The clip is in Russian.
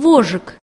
вожик.